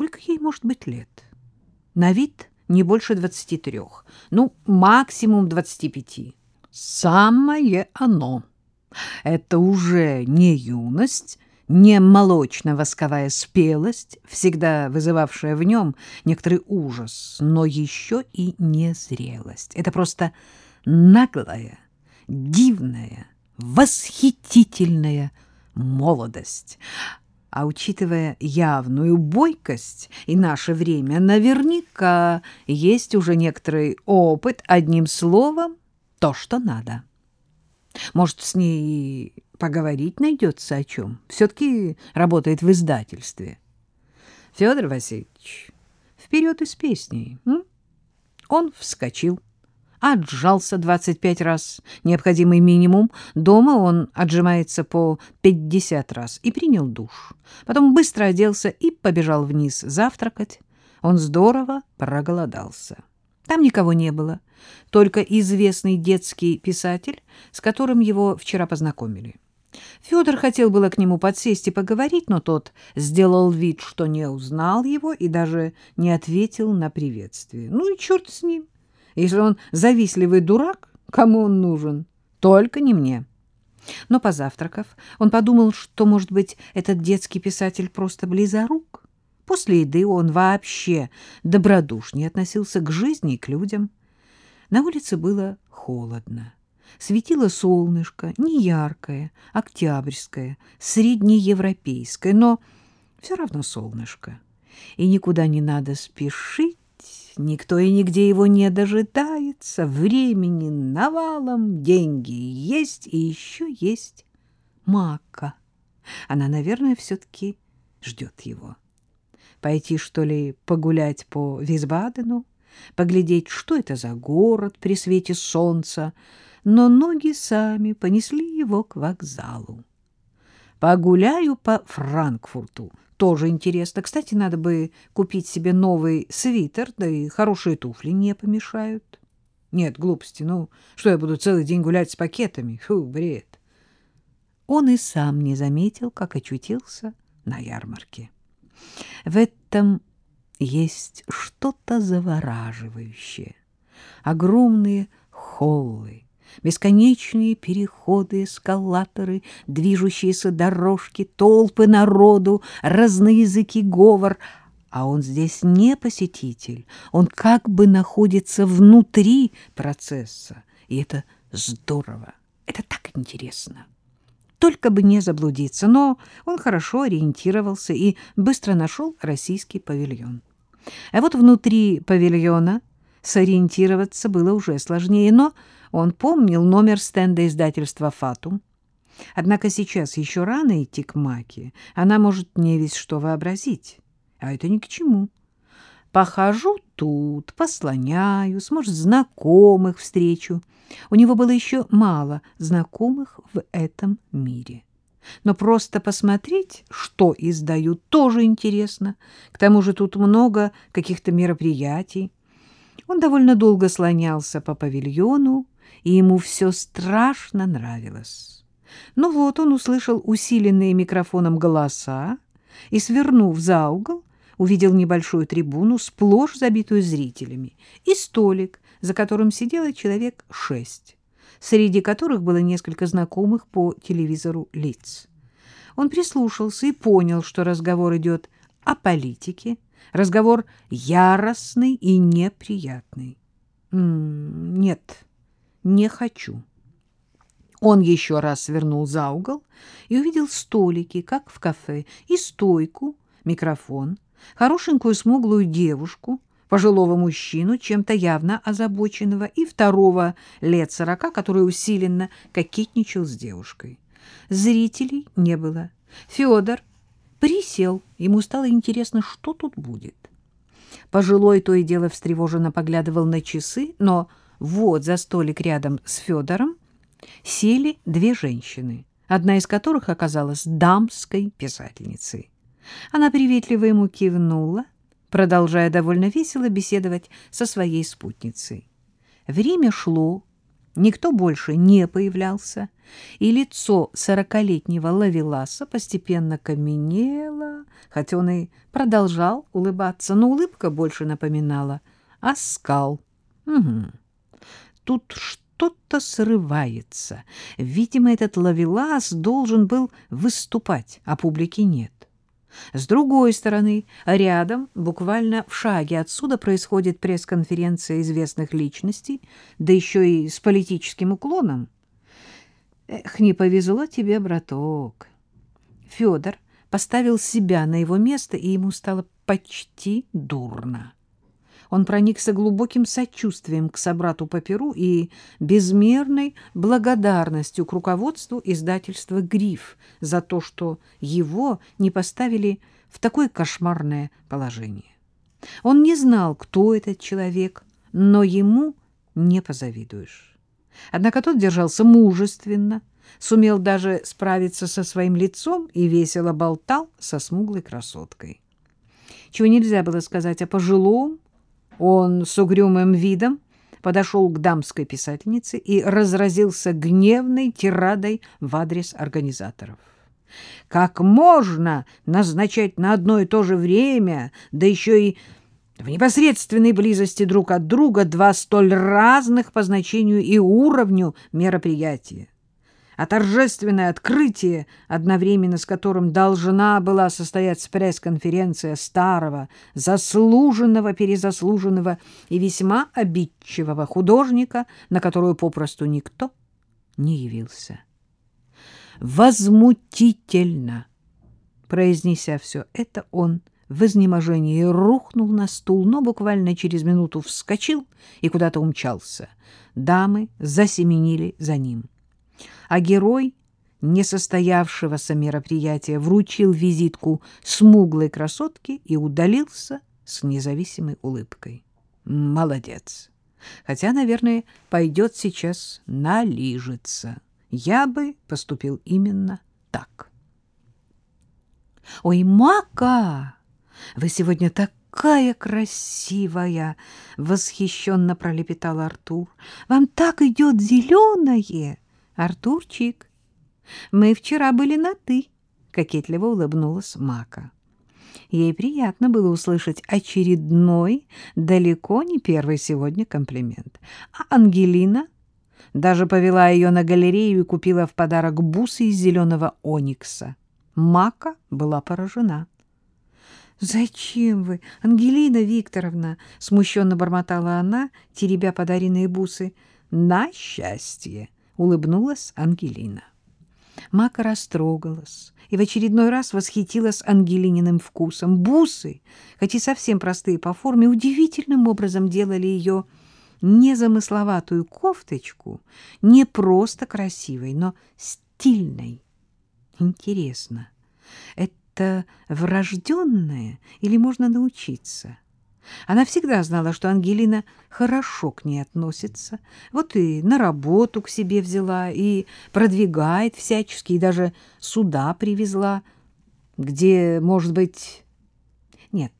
Сколько ей может быть лет? На вид не больше двадцати трех, ну, максимум двадцати пяти. Самое оно. Это уже не юность, не молочно-восковая спелость, всегда вызывавшая в нем некоторый ужас, но еще и незрелость. Это просто наглая, дивная, восхитительная молодость. А учитывая явную бойкость и наше время, наверняка есть уже некоторый опыт, одним словом, то, что надо. Может, с ней поговорить найдется о чем. Все-таки работает в издательстве. Федор Васильевич, вперед из песней. М? Он вскочил отжался 25 раз, необходимый минимум. Дома он отжимается по 50 раз и принял душ. Потом быстро оделся и побежал вниз завтракать. Он здорово проголодался. Там никого не было, только известный детский писатель, с которым его вчера познакомили. Федор хотел было к нему подсесть и поговорить, но тот сделал вид, что не узнал его и даже не ответил на приветствие. Ну и черт с ним. Если он завистливый дурак, кому он нужен? Только не мне. Но, позавтракав, он подумал, что, может быть, этот детский писатель просто близорук. После еды он вообще добродушнее относился к жизни и к людям. На улице было холодно. Светило солнышко, не яркое, октябрьское, среднеевропейское, но все равно солнышко. И никуда не надо спешить, никто и нигде его не дожидается, времени навалом, деньги есть и еще есть Мака. Она, наверное, все-таки ждет его. Пойти, что ли, погулять по Висбадену, поглядеть, что это за город при свете солнца, но ноги сами понесли его к вокзалу. Погуляю по Франкфурту, тоже интересно. Кстати, надо бы купить себе новый свитер, да и хорошие туфли не помешают. Нет, глупости, ну, что я буду целый день гулять с пакетами? Фу, бред. Он и сам не заметил, как очутился на ярмарке. В этом есть что-то завораживающее. Огромные холлы, бесконечные переходы, эскалаторы, движущиеся дорожки, толпы народу, разноязыкий говор. А он здесь не посетитель, он как бы находится внутри процесса. И это здорово, это так интересно. Только бы не заблудиться, но он хорошо ориентировался и быстро нашел российский павильон. А вот внутри павильона сориентироваться было уже сложнее, но он помнил номер стенда издательства «Фатум». Однако сейчас еще рано идти к Маке. Она может не весь что вообразить. А это ни к чему. Похожу тут, послоняюсь, может, знакомых встречу. У него было еще мало знакомых в этом мире. Но просто посмотреть, что издают, тоже интересно. К тому же тут много каких-то мероприятий. Он довольно долго слонялся по павильону, и ему все страшно нравилось. Ну вот он услышал усиленные микрофоном голоса и, свернув за угол, увидел небольшую трибуну, сплошь забитую зрителями, и столик, за которым сидело человек шесть, среди которых было несколько знакомых по телевизору лиц. Он прислушался и понял, что разговор идет о политике, разговор яростный и неприятный. Нет, не хочу. Он еще раз свернул за угол и увидел столики, как в кафе, и стойку, микрофон, хорошенькую смуглую девушку, пожилого мужчину, чем-то явно озабоченного, и второго лет сорока, который усиленно кокетничал с девушкой. Зрителей не было. Федор присел, ему стало интересно, что тут будет. Пожилой то и дело встревоженно поглядывал на часы, но вот за столик рядом с Федором сели две женщины, одна из которых оказалась дамской писательницей. Она приветливо ему кивнула, продолжая довольно весело беседовать со своей спутницей. Время шло, никто больше не появлялся, и лицо сорокалетнего Лавеласа постепенно каменело, хотя он и продолжал улыбаться, но улыбка больше напоминала оскал. Угу. Тут что-то срывается. Видимо, этот Лавелас должен был выступать, а публики нет. С другой стороны, рядом, буквально в шаге отсюда, происходит пресс-конференция известных личностей, да еще и с политическим уклоном. Эх, не повезло тебе, браток. Федор поставил себя на его место, и ему стало почти дурно. Он проникся глубоким сочувствием к собрату по перу и безмерной благодарностью к руководству издательства «Гриф» за то, что его не поставили в такое кошмарное положение. Он не знал, кто этот человек, но ему не позавидуешь. Однако тот держался мужественно, сумел даже справиться со своим лицом и весело болтал со смуглой красоткой. Чего нельзя было сказать о пожилом, он с угрюмым видом подошел к дамской писательнице и разразился гневной тирадой в адрес организаторов. Как можно назначать на одно и то же время, да еще и в непосредственной близости друг от друга два столь разных по значению и уровню мероприятия? А торжественное открытие, одновременно с которым должна была состояться пресс-конференция старого, заслуженного, перезаслуженного и весьма обидчивого художника, на которую попросту никто не явился. «Возмутительно!» Произнеся все это, он в изнеможении рухнул на стул, но буквально через минуту вскочил и куда-то умчался. Дамы засеменили за ним а герой несостоявшегося мероприятия вручил визитку смуглой красотке и удалился с независимой улыбкой. Молодец. Хотя, наверное, пойдет сейчас налижется. Я бы поступил именно так. «Ой, Мака, вы сегодня такая красивая!» — восхищенно пролепетал Артур. «Вам так идет зеленое!» Артурчик, мы вчера были на «ты», — кокетливо улыбнулась Мака. Ей приятно было услышать очередной, далеко не первый сегодня комплимент. А Ангелина даже повела ее на галерею и купила в подарок бусы из зеленого оникса. Мака была поражена. «Зачем вы, Ангелина Викторовна?» — смущенно бормотала она, теребя подаренные бусы. «На счастье!» Улыбнулась Ангелина. Мака растрогалась и в очередной раз восхитилась Ангелининым вкусом. Бусы, хоть и совсем простые по форме, удивительным образом делали ее незамысловатую кофточку не просто красивой, но стильной. Интересно, это врожденное или можно научиться? — она всегда знала, что Ангелина хорошо к ней относится. Вот и на работу к себе взяла, и продвигает всячески, и даже сюда привезла, где, может быть... Нет,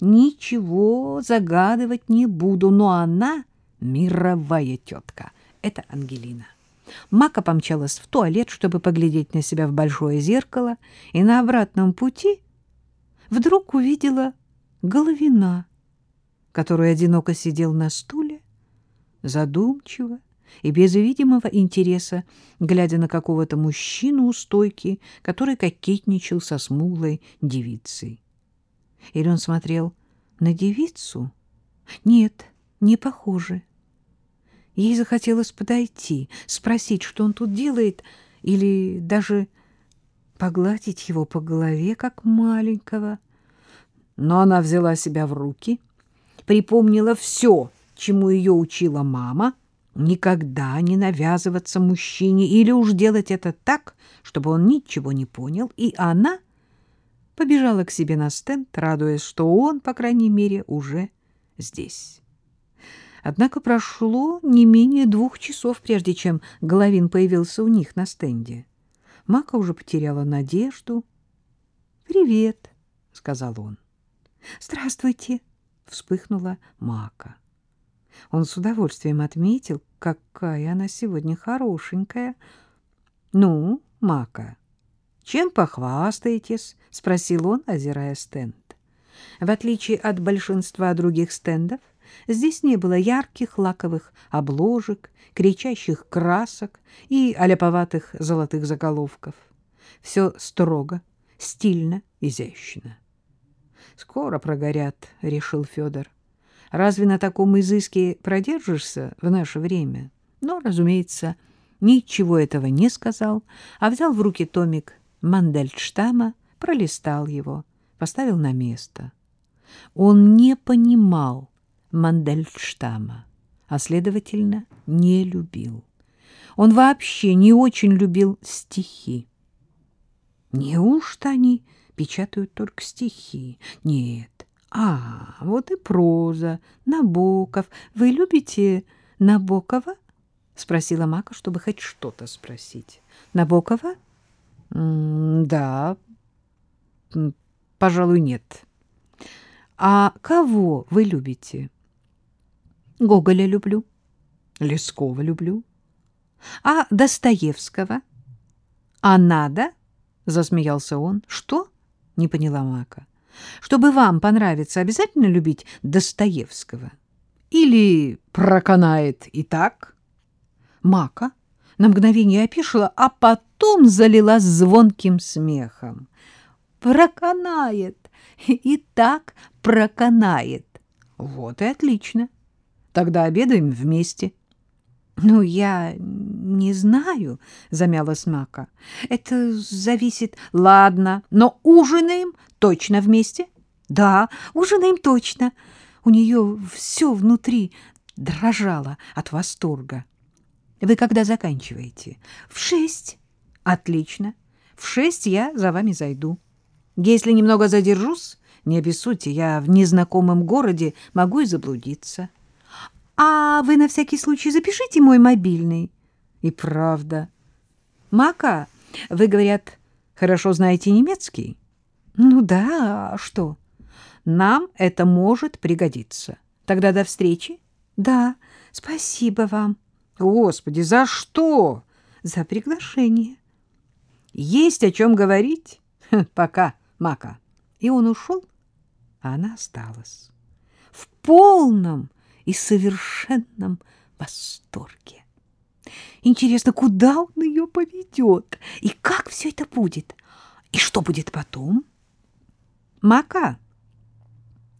ничего загадывать не буду, но она мировая тетка. Это Ангелина. Мака помчалась в туалет, чтобы поглядеть на себя в большое зеркало, и на обратном пути вдруг увидела Головина, который одиноко сидел на стуле, задумчиво и без видимого интереса, глядя на какого-то мужчину у стойки, который кокетничал со смуглой девицей. Или он смотрел на девицу? Нет, не похоже. Ей захотелось подойти, спросить, что он тут делает, или даже погладить его по голове, как маленького — но она взяла себя в руки, припомнила все, чему ее учила мама, никогда не навязываться мужчине или уж делать это так, чтобы он ничего не понял, и она побежала к себе на стенд, радуясь, что он, по крайней мере, уже здесь. Однако прошло не менее двух часов, прежде чем Головин появился у них на стенде. Мака уже потеряла надежду. «Привет», — сказал он. «Здравствуйте!» — вспыхнула Мака. Он с удовольствием отметил, какая она сегодня хорошенькая. — Ну, Мака, чем похвастаетесь? — спросил он, озирая стенд. В отличие от большинства других стендов, здесь не было ярких лаковых обложек, кричащих красок и аляповатых золотых заголовков. Все строго, стильно, изящно. «Скоро прогорят», — решил Федор. «Разве на таком изыске продержишься в наше время?» Но, разумеется, ничего этого не сказал, а взял в руки томик Мандельштама, пролистал его, поставил на место. Он не понимал Мандельштама, а, следовательно, не любил. Он вообще не очень любил стихи. Неужто они печатают только стихи? Нет. А, вот и проза. Набоков. Вы любите Набокова? Спросила Мака, чтобы хоть что-то спросить. Набокова? М да. Пожалуй, нет. А кого вы любите? Гоголя люблю. Лескова люблю. А Достоевского? А надо? Засмеялся он. Что? Не поняла Мака. Чтобы вам понравиться, обязательно любить Достоевского? Или проканает и так? Мака на мгновение опишила, а потом залилась звонким смехом. Проканает, и так проканает. Вот и отлично. Тогда обедаем вместе. Ну, я не знаю, замялась Мака. Это зависит. Ладно, но ужинаем точно вместе? Да, ужинаем точно. У нее все внутри дрожало от восторга. Вы когда заканчиваете? В шесть. Отлично. В шесть я за вами зайду. Если немного задержусь, не обессудьте, я в незнакомом городе могу и заблудиться. А вы на всякий случай запишите мой мобильный. И правда. Мака, вы, говорят, хорошо знаете немецкий? Ну да, а что? Нам это может пригодиться. Тогда до встречи. Да, спасибо вам. Господи, за что? За приглашение. Есть о чем говорить? Пока, Мака. И он ушел, а она осталась. В полном и совершенном восторге. Интересно, куда он ее поведет? И как все это будет? И что будет потом? Мака,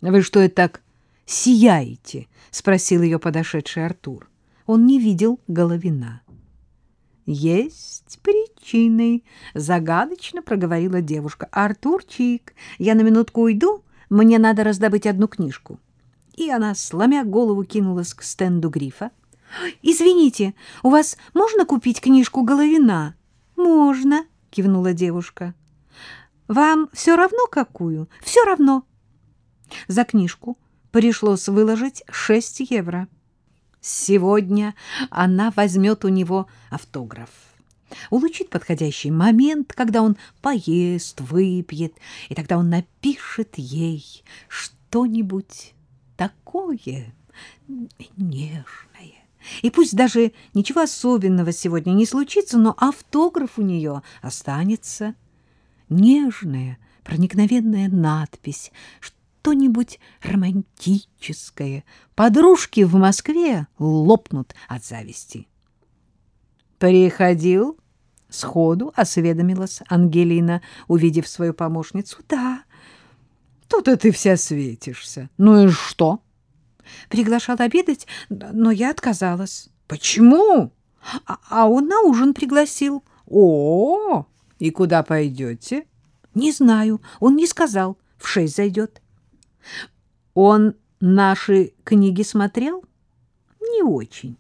вы что это так сияете? Спросил ее подошедший Артур. Он не видел Головина. Есть причины, загадочно проговорила девушка. Артурчик, я на минутку уйду, мне надо раздобыть одну книжку. И она, сломя голову, кинулась к стенду грифа. Извините, у вас можно купить книжку Головина? Можно, кивнула девушка. Вам все равно какую? Все равно. За книжку пришлось выложить шесть евро. Сегодня она возьмет у него автограф. Улучит подходящий момент, когда он поест, выпьет, и тогда он напишет ей что-нибудь такое нежное. И пусть даже ничего особенного сегодня не случится, но автограф у нее останется. Нежная, проникновенная надпись, что-нибудь романтическое. Подружки в Москве лопнут от зависти. «Приходил?» — сходу осведомилась Ангелина, увидев свою помощницу. «Да». «Тут-то ты вся светишься. Ну и что?» «Приглашал обедать, но я отказалась». «Почему?» а, «А он на ужин пригласил». «О, и куда пойдете?» «Не знаю, он не сказал. В шесть зайдет». Он наши книги смотрел? Не очень.